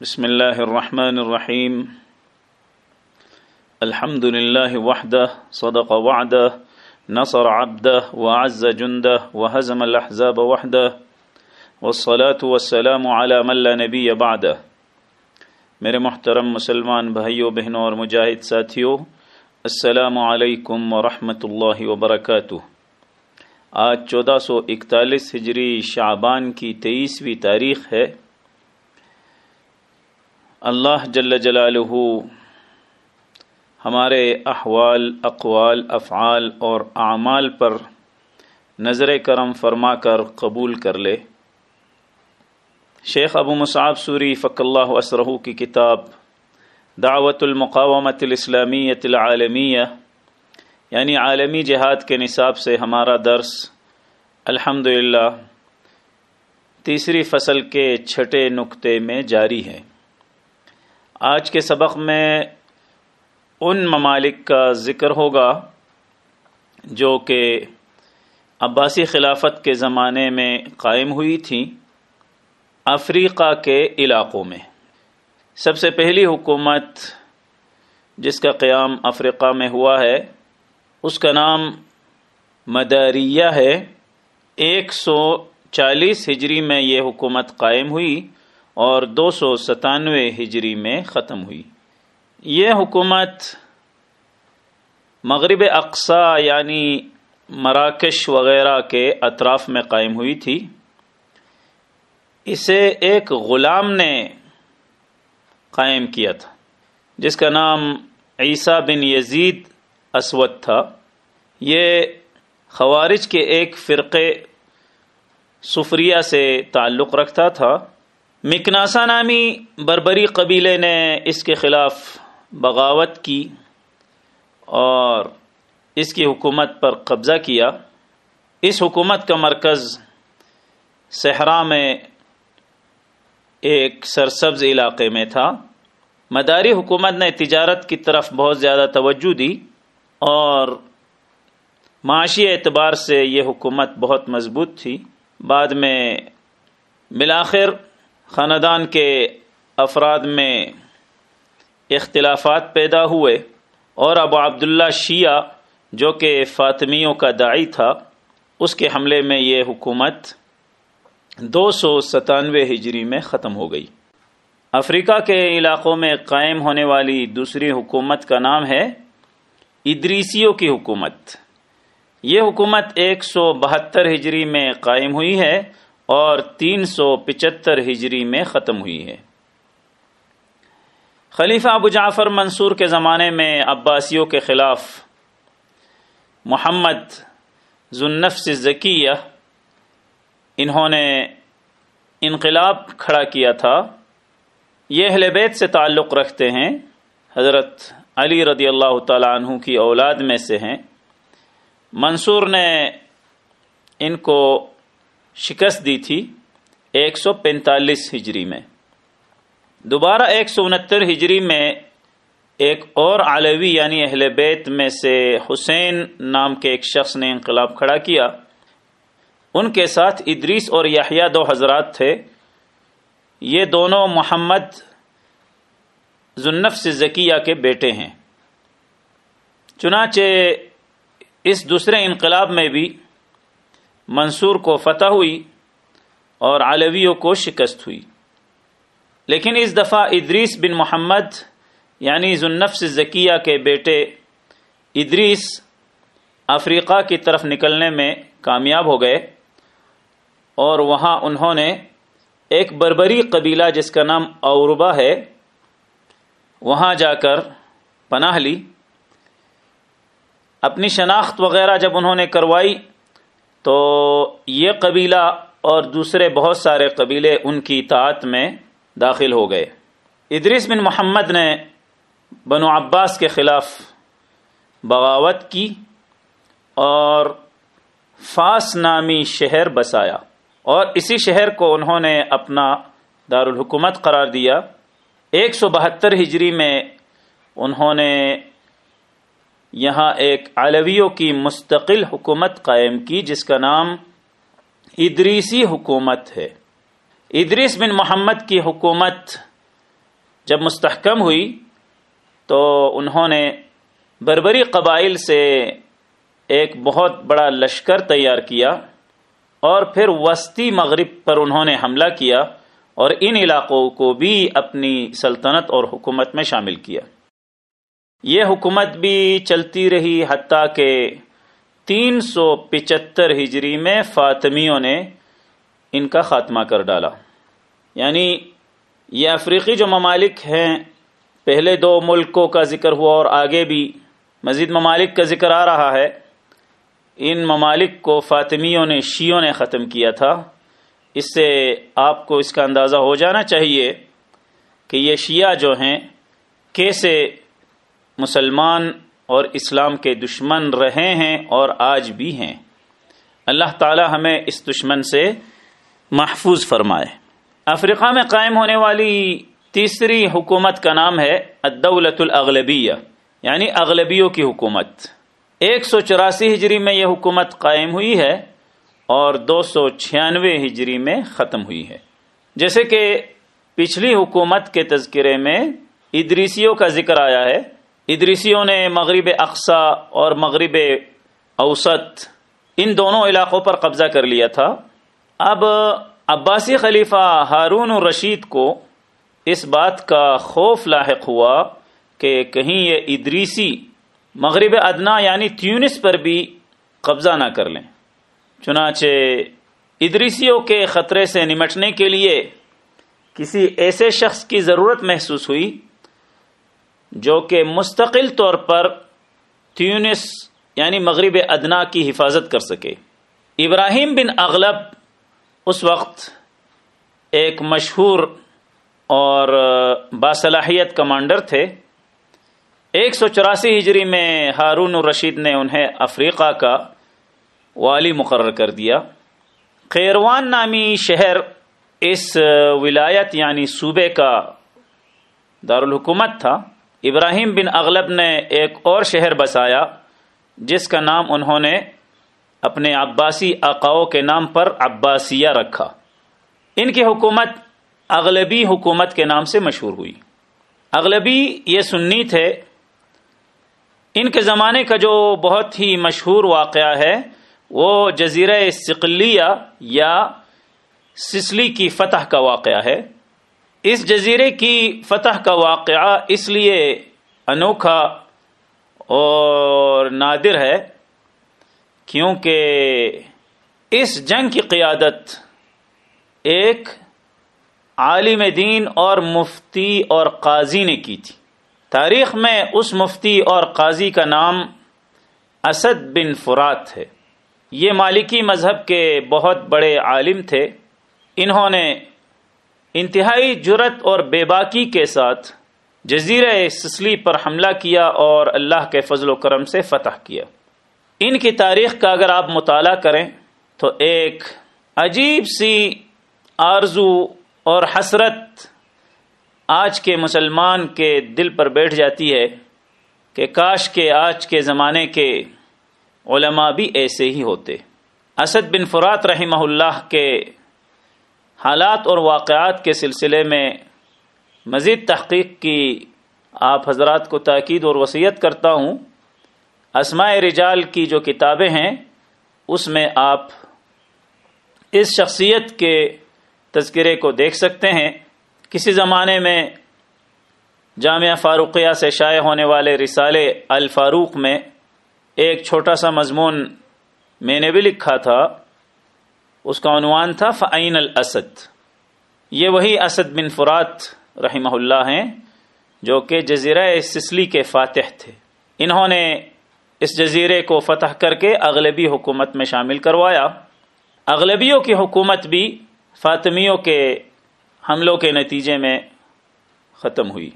بسم الله الرحمن الرحيم الحمد لله وحده صدق وعده نصر عبده وعز جنده وهزم الأحزاب وحده والصلاة والسلام على من لا نبي بعده میرے محترم مسلمان بھائیوں بہنوں اور مجاہد ساتھیوں السلام علیکم ورحمۃ اللہ وبرکاتہ۔ آج چودہ سو اکتالیس ہجری شعبان کی تیئیسویں تاریخ ہے۔ اللہ جل جلالہ ہمارے احوال، اقوال، افعال اور اعمال پر نظر کرم فرما کر قبول کر لے۔ شیخ ابو مصعب سوری فق اللہ اسرہ کی کتاب دعوت المقامت الاسلامیت العالمیہ یعنی عالمی جہاد کے نصاب سے ہمارا درس الحمد تیسری فصل کے چھٹے نقطے میں جاری ہے۔ آج کے سبق میں ان ممالک کا ذکر ہوگا جو کہ عباسی خلافت کے زمانے میں قائم ہوئی تھیں افریقہ کے علاقوں میں۔ سب سے پہلی حکومت جس کا قیام افریقہ میں ہوا ہے، اس کا نام مداریہ ہے۔ ایک سو چالیس ہجری میں یہ حکومت قائم ہوئی۔ اور دو سو ستانوے ہجری میں ختم ہوئی۔ یہ حکومت مغرب اقسا یعنی مراکش وغیرہ کے اطراف میں قائم ہوئی تھی۔ اسے ایک غلام نے قائم کیا تھا، جس کا نام عیسیٰ بن یزید اسود تھا۔ یہ خوارج کے ایک فرقے سفریہ سے تعلق رکھتا تھا۔ مکناسا نامی بربری قبیلے نے اس کے خلاف بغاوت کی اور اس کی حکومت پر قبضہ کیا۔ اس حکومت کا مرکز صحرا میں ایک سرسبز علاقے میں تھا۔ مداری حکومت نے تجارت کی طرف بہت زیادہ توجہ دی اور معاشی اعتبار سے یہ حکومت بہت مضبوط تھی۔ بعد میں بالآخر خاندان کے افراد میں اختلافات پیدا ہوئے اور ابو عبداللہ شیعہ جو کہ فاطمیوں کا داعی تھا، اس کے حملے میں یہ حکومت دو سو ستانوے ہجری میں ختم ہو گئی۔ افریقہ کے علاقوں میں قائم ہونے والی دوسری حکومت کا نام ہے ادریسیوں کی حکومت۔ یہ حکومت ایک سو بہتر ہجری میں قائم ہوئی ہے اور تین سو پچہتر ہجری میں ختم ہوئی ہے۔ خلیفہ ابو جعفر منصور کے زمانے میں عباسیوں کے خلاف محمد ذنفس ذکیہ انہوں نے انقلاب کھڑا کیا تھا۔ یہ اہل بیت سے تعلق رکھتے ہیں۔ حضرت علی رضی اللہ تعالیٰ عنہ کی اولاد میں سے ہیں۔ منصور نے ان کو شکست دی تھی ایک سو پینتالیس ہجری میں۔ دوبارہ ایک سو انہتر ہجری میں ایک اور علوی یعنی اہل بیت میں سے حسین نام کے ایک شخص نے انقلاب کھڑا کیا۔ ان کے ساتھ ادریس اور یحییٰ دو حضرات تھے۔ یہ دونوں محمد ذنف سے ذکیہ کے بیٹے ہیں۔ چنانچہ اس دوسرے انقلاب میں بھی منصور کو فتح ہوئی اور علویوں کو شکست ہوئی۔ لیکن اس دفعہ ادریس بن محمد یعنی ذنفس ذکیہ کے بیٹے ادریس افریقہ کی طرف نکلنے میں کامیاب ہو گئے اور وہاں انہوں نے ایک بربری قبیلہ جس کا نام اوربا ہے، وہاں جا کر پناہ لی۔ اپنی شناخت وغیرہ جب انہوں نے کروائی تو یہ قبیلہ اور دوسرے بہت سارے قبیلے ان کی اطاعت میں داخل ہو گئے۔ ادریس بن محمد نے بنو عباس کے خلاف بغاوت کی اور فاس نامی شہر بسایا۔ اور اسی شہر کو انہوں نے اپنا دارالحکومت قرار دیا۔ ایک سو بہتر ہجری میں انہوں نے یہاں ایک علویوں کی مستقل حکومت قائم کی، جس کا نام ادریسی حکومت ہے۔ ادریس بن محمد کی حکومت جب مستحکم ہوئی، تو انہوں نے بربری قبائل سے ایک بہت بڑا لشکر تیار کیا اور پھر وسطی مغرب پر انہوں نے حملہ کیا اور ان علاقوں کو بھی اپنی سلطنت اور حکومت میں شامل کیا۔ یہ حکومت بھی چلتی رہی حتیٰ کہ تین سو پچہتر ہجری میں فاطمیوں نے ان کا خاتمہ کر ڈالا۔ یعنی یہ افریقی جو ممالک ہیں، پہلے دو ملکوں کا ذکر ہوا اور آگے بھی مزید ممالک کا ذکر آ رہا ہے۔ ان ممالک کو فاطمیوں نے شیوں نے ختم کیا تھا۔ اس سے آپ کو اس کا اندازہ ہو جانا چاہیے کہ یہ شیعہ جو ہیں، کیسے مسلمان اور اسلام کے دشمن رہے ہیں اور آج بھی ہیں۔ اللہ تعالی ہمیں اس دشمن سے محفوظ فرمائے۔ افریقہ میں قائم ہونے والی تیسری حکومت کا نام ہے الدولت الاغلبیہ یعنی اغلبیوں کی حکومت۔ ایک سو چوراسی ہجری میں یہ حکومت قائم ہوئی ہے اور دو سو چھیانوے ہجری میں ختم ہوئی ہے۔ جیسے کہ پچھلی حکومت کے تذکرے میں ادریسیوں کا ذکر آیا ہے۔ ادریسیوں نے مغرب اقسا اور مغرب اوسط ان دونوں علاقوں پر قبضہ کر لیا تھا۔ اب عباسی خلیفہ ہارون الرشید کو اس بات کا خوف لاحق ہوا کہ کہیں یہ ادریسی مغرب ادنا یعنی تیونس پر بھی قبضہ نہ کر لیں۔ چنانچہ ادریسیوں کے خطرے سے نمٹنے کے لیے کسی ایسے شخص کی ضرورت محسوس ہوئی جو کہ مستقل طور پر تیونس یعنی مغرب ادنا کی حفاظت کر سکے۔ ابراہیم بن اغلب اس وقت ایک مشہور اور باصلاحیت کمانڈر تھے۔ ایک سو چوراسی ہجری میں ہارون الرشید نے انہیں افریقہ کا والی مقرر کر دیا۔ خیروان نامی شہر اس ولایت یعنی صوبے کا دارالحکومت تھا۔ ابراہیم بن اغلب نے ایک اور شہر بسایا، جس کا نام انہوں نے اپنے عباسی آقاؤں کے نام پر عباسیہ رکھا۔ ان کی حکومت اغلبی حکومت کے نام سے مشہور ہوئی۔ اغلبی یہ سنی تھے۔ ان کے زمانے کا جو بہت ہی مشہور واقعہ ہے، وہ جزیرہ سقلیہ یا سسلی کی فتح کا واقعہ ہے۔ اس جزیرے کی فتح کا واقعہ اس لیے انوکھا اور نادر ہے کیونکہ اس جنگ کی قیادت ایک عالم دین اور مفتی اور قاضی نے کی تھی۔ تاریخ میں اس مفتی اور قاضی کا نام اسد بن فرات ہے۔ یہ مالکی مذہب کے بہت بڑے عالم تھے۔ انہوں نے انتہائی جرت اور بے باکی کے ساتھ جزیرہ سسلی پر حملہ کیا اور اللہ کے فضل و کرم سے فتح کیا۔ ان کی تاریخ کا اگر آپ مطالعہ کریں تو ایک عجیب سی آرزو اور حسرت آج کے مسلمان کے دل پر بیٹھ جاتی ہے کہ کاش کے آج کے زمانے کے علماء بھی ایسے ہی ہوتے۔ اسد بن فرات رحمہ اللہ کے حالات اور واقعات کے سلسلے میں مزید تحقیق کی آپ حضرات کو تاکید اور وصیت کرتا ہوں۔ اسماء رجال کی جو کتابیں ہیں، اس میں آپ اس شخصیت کے تذکرے کو دیکھ سکتے ہیں۔ کسی زمانے میں جامعہ فاروقیہ سے شائع ہونے والے رسالے الفاروق میں ایک چھوٹا سا مضمون میں نے بھی لکھا تھا۔ اس کا عنوان تھا فعین الاسد یہ وہی اسد بن فرات رحمہ اللہ ہیں جو کہ جزیرہ سسلی کے فاتح تھے۔ انہوں نے اس جزیرے کو فتح کر کے اغلبی حکومت میں شامل کروایا۔ اغلبیوں کی حکومت بھی فاطمیوں کے حملوں کے نتیجے میں ختم ہوئی۔